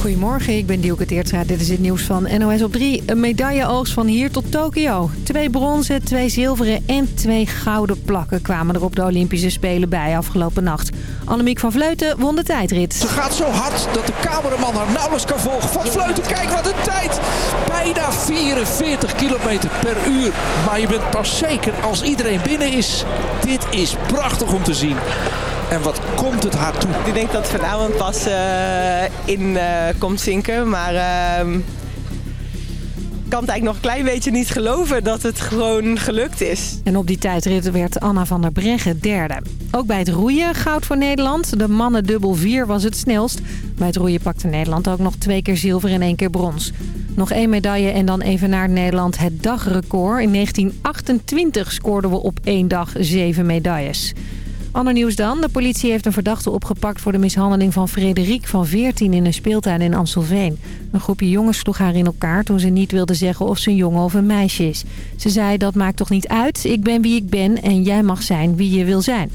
Goedemorgen, ik ben Dielke Teertstra. Dit is het nieuws van NOS op 3. Een medailleoogst van hier tot Tokio. Twee bronzen, twee zilveren en twee gouden plakken kwamen er op de Olympische Spelen bij afgelopen nacht. Annemiek van Vleuten won de tijdrit. Ze gaat zo hard dat de cameraman haar nauwelijks kan volgen. Van Vleuten, kijk wat een tijd! Bijna 44 kilometer per uur. Maar je bent pas zeker als iedereen binnen is. Dit is prachtig om te zien. En wat komt het haar toe? Ik denk dat vanavond pas uh, in uh, komt zinken. Maar uh, ik kan het eigenlijk nog een klein beetje niet geloven dat het gewoon gelukt is. En op die tijdrit werd Anna van der Breggen derde. Ook bij het roeien goud voor Nederland. De mannen dubbel 4 was het snelst. Bij het roeien pakte Nederland ook nog twee keer zilver en één keer brons. Nog één medaille en dan even naar Nederland het dagrecord. In 1928 scoorden we op één dag zeven medailles. Ander nieuws dan. De politie heeft een verdachte opgepakt voor de mishandeling van Frederik van 14 in een speeltuin in Amstelveen. Een groepje jongens sloeg haar in elkaar toen ze niet wilde zeggen of ze een jongen of een meisje is. Ze zei dat maakt toch niet uit, ik ben wie ik ben en jij mag zijn wie je wil zijn.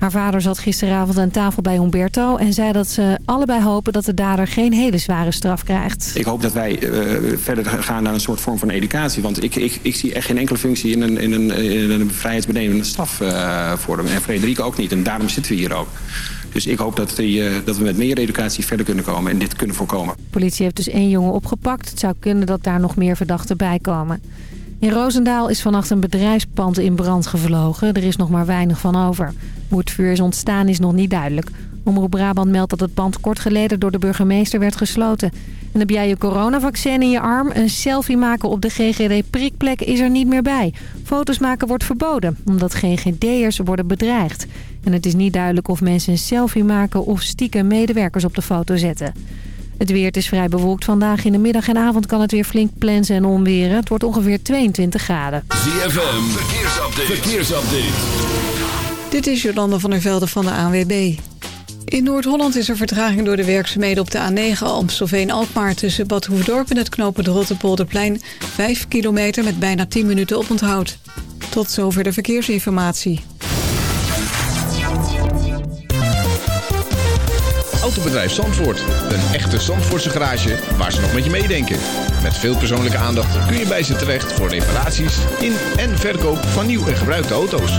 Haar vader zat gisteravond aan tafel bij Humberto en zei dat ze allebei hopen dat de dader geen hele zware straf krijgt. Ik hoop dat wij uh, verder gaan naar een soort vorm van educatie. Want ik, ik, ik zie echt geen enkele functie in een, in een, in een vrijheidsbenemende straf uh, voor hem. En Frederik ook niet. En daarom zitten we hier ook. Dus ik hoop dat, die, uh, dat we met meer educatie verder kunnen komen en dit kunnen voorkomen. De politie heeft dus één jongen opgepakt. Het zou kunnen dat daar nog meer verdachten bij komen. In Roosendaal is vannacht een bedrijfspand in brand gevlogen. Er is nog maar weinig van over. Hoe het vuur is ontstaan is nog niet duidelijk. Omroep Brabant meldt dat het pand kort geleden door de burgemeester werd gesloten. En heb jij je coronavaccin in je arm? Een selfie maken op de GGD-prikplek is er niet meer bij. Foto's maken wordt verboden, omdat GGD'ers worden bedreigd. En het is niet duidelijk of mensen een selfie maken of stiekem medewerkers op de foto zetten. Het weer is vrij bewolkt vandaag. In de middag en avond kan het weer flink plensen en onweren. Het wordt ongeveer 22 graden. ZFM, verkeersupdate. verkeersupdate. Dit is Jolanda van der Velde van de ANWB. In Noord-Holland is er vertraging door de werkzaamheden op de A9 Amstelveen-Alkmaar... tussen Bad Hoefdorp en het knooppunt Rotterpolderplein... 5 kilometer met bijna 10 minuten oponthoud. Tot zover de verkeersinformatie. Autobedrijf Zandvoort. Een echte Zandvoortse garage waar ze nog met je meedenken. Met veel persoonlijke aandacht kun je bij ze terecht voor reparaties in en verkoop van nieuw en gebruikte auto's.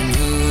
and who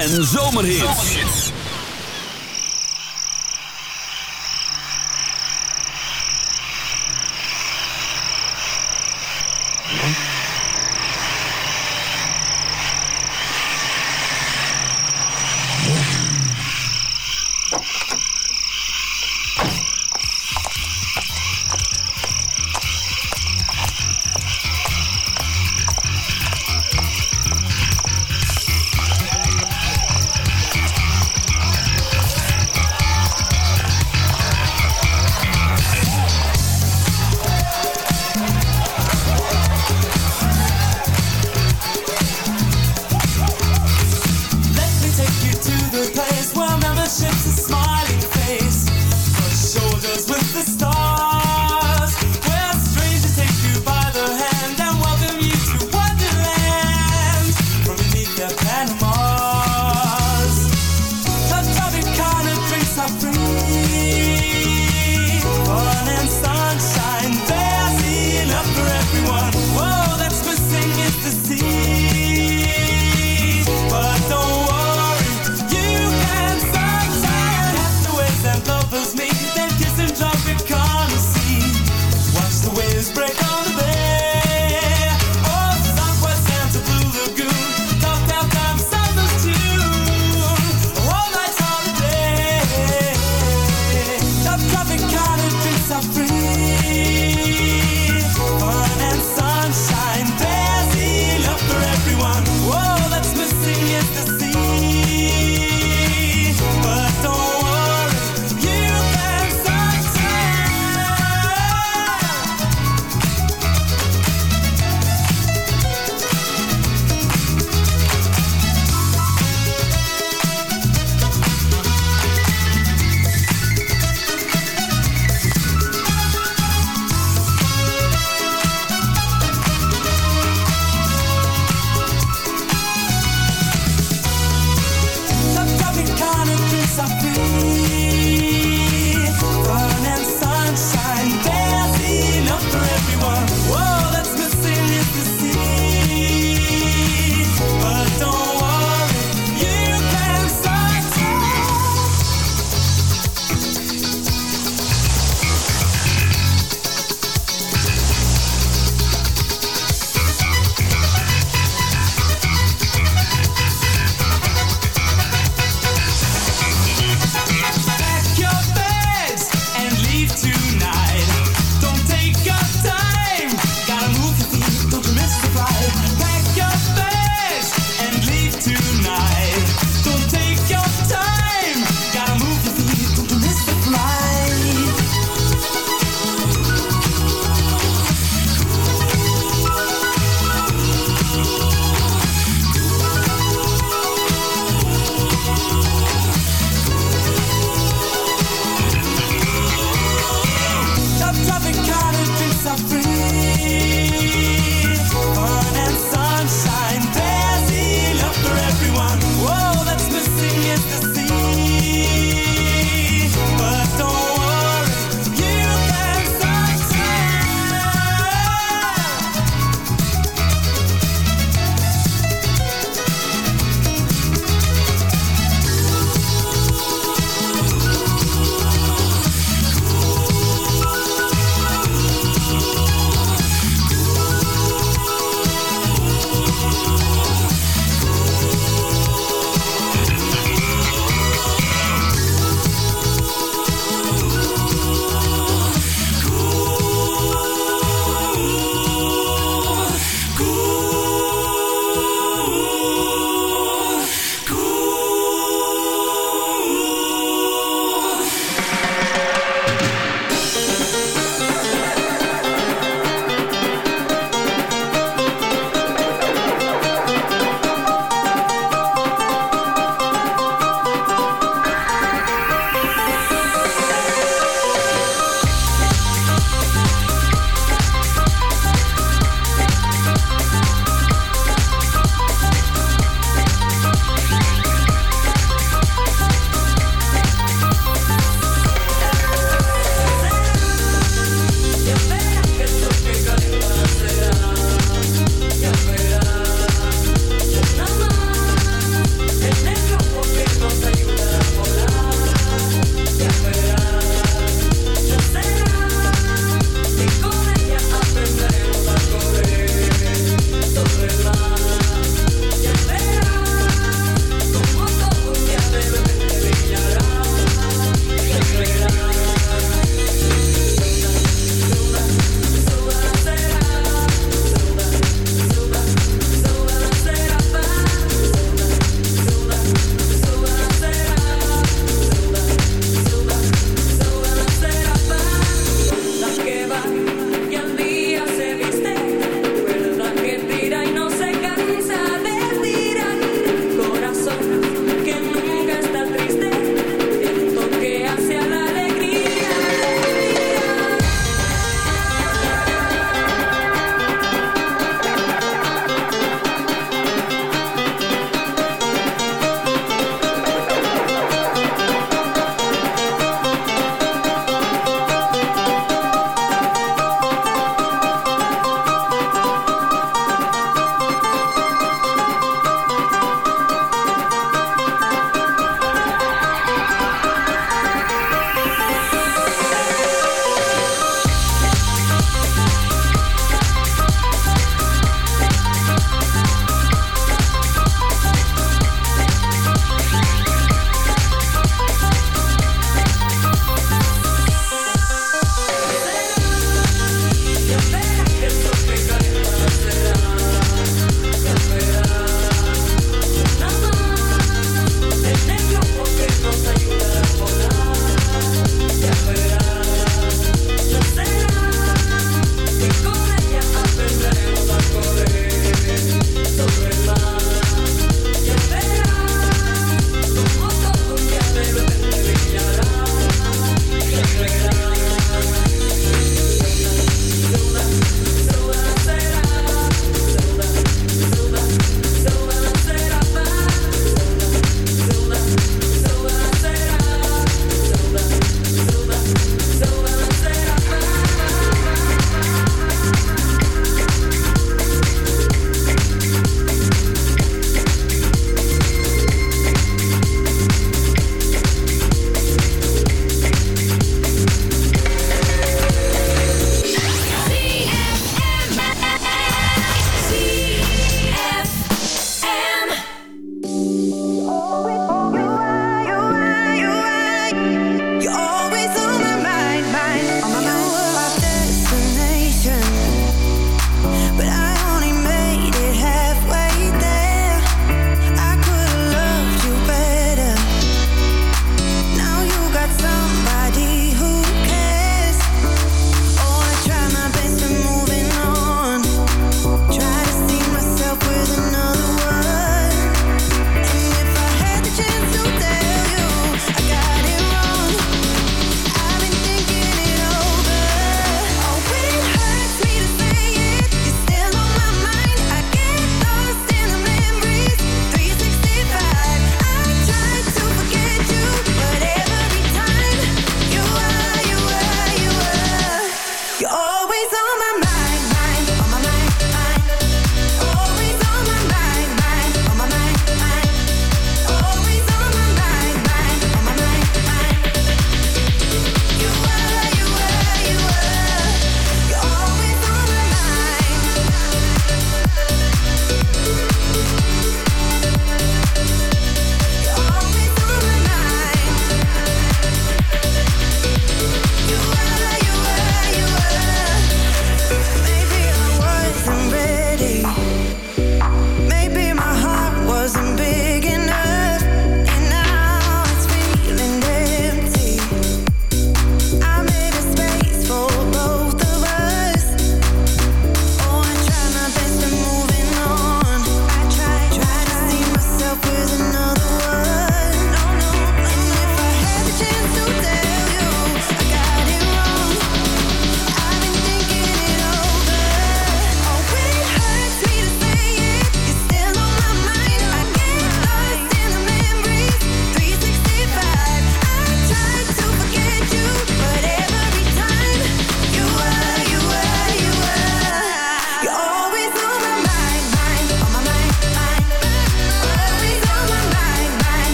en zomerhits.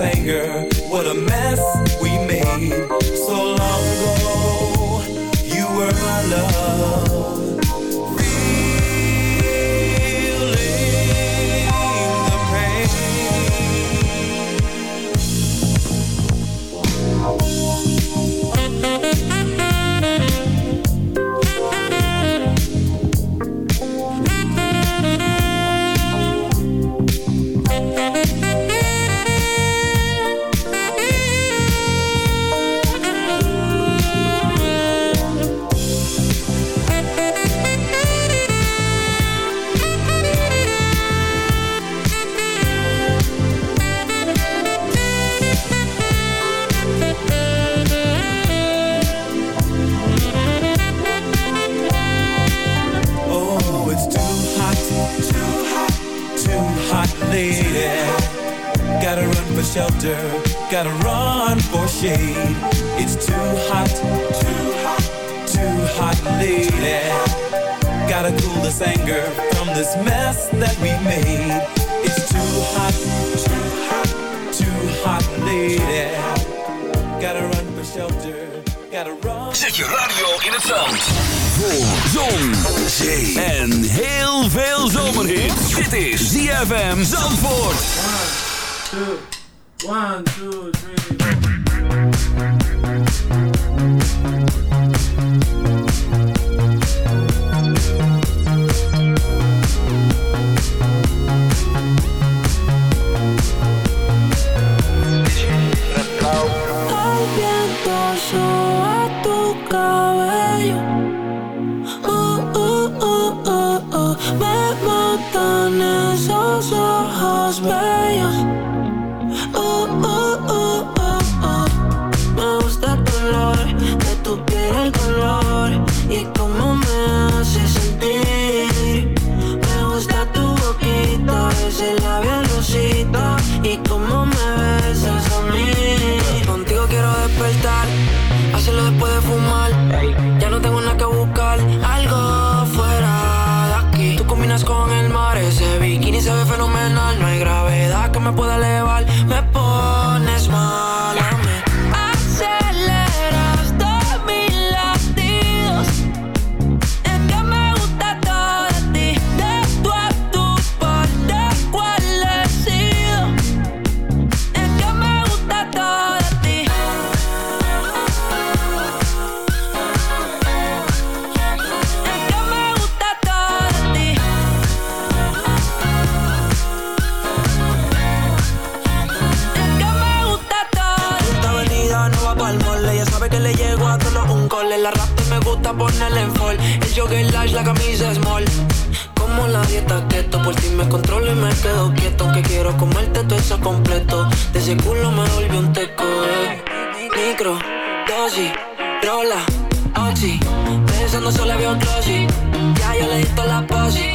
anger. What a mess we made. shelter. Zet je radio in het zand. Voor zon, zee en heel veel zomerhit. Dit is ZFM Zandvoort. 1, 2, 1, 2, 3, 4. Yo que lash, la camisa small Como la dieta keto Por ti me controlo y me quedo quieto. Que quiero comerte todo eso completo. De ese culo me volvió un teco eh. Micro, dosis, rola, oxi. Pensando solo había un closet. Ya yo le di toda la posi.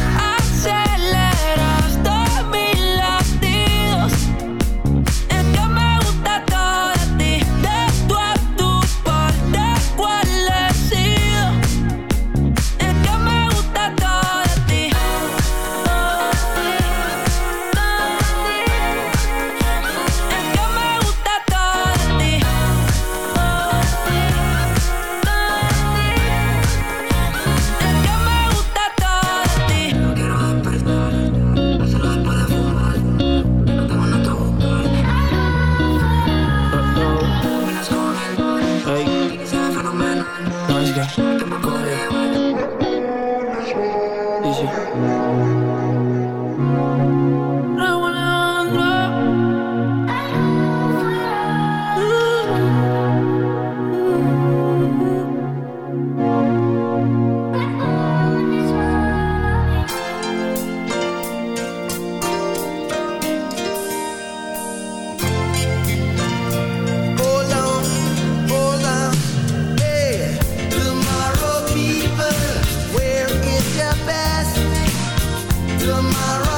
tomorrow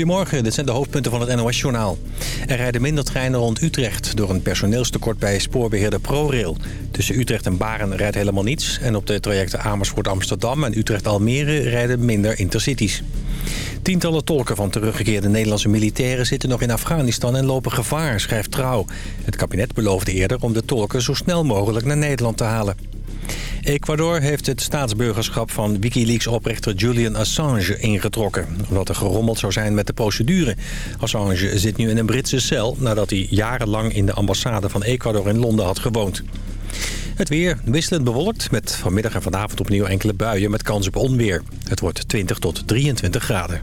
Goedemorgen, dit zijn de hoofdpunten van het NOS-journaal. Er rijden minder treinen rond Utrecht door een personeelstekort bij spoorbeheerder ProRail. Tussen Utrecht en Baren rijdt helemaal niets. En op de trajecten Amersfoort-Amsterdam en Utrecht-Almere rijden minder intercities. Tientallen tolken van teruggekeerde Nederlandse militairen zitten nog in Afghanistan en lopen gevaar, schrijft Trouw. Het kabinet beloofde eerder om de tolken zo snel mogelijk naar Nederland te halen. Ecuador heeft het staatsburgerschap van Wikileaks-oprichter Julian Assange ingetrokken. Omdat er gerommeld zou zijn met de procedure. Assange zit nu in een Britse cel nadat hij jarenlang in de ambassade van Ecuador in Londen had gewoond. Het weer wisselend bewolkt met vanmiddag en vanavond opnieuw enkele buien met kans op onweer. Het wordt 20 tot 23 graden.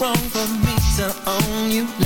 wrong for me to own you.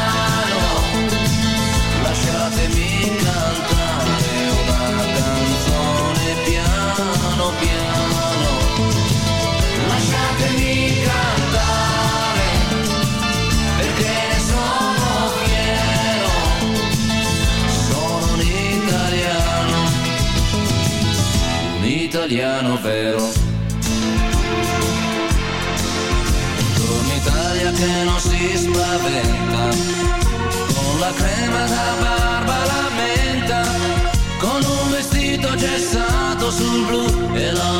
italiano vero. Torna Italia che non si spaventa, con la crema da barba la menta, con un vestito gessato sul blu e la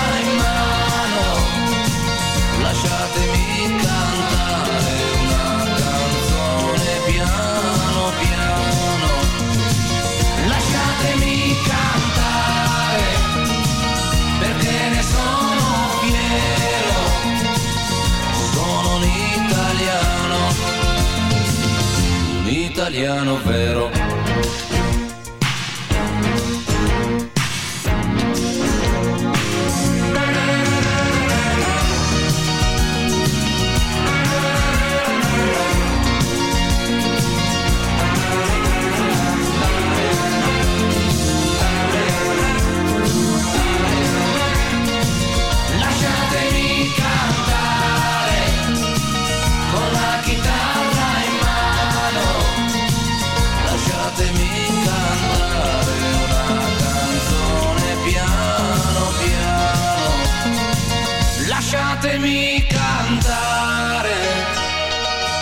italiano vero.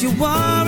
you are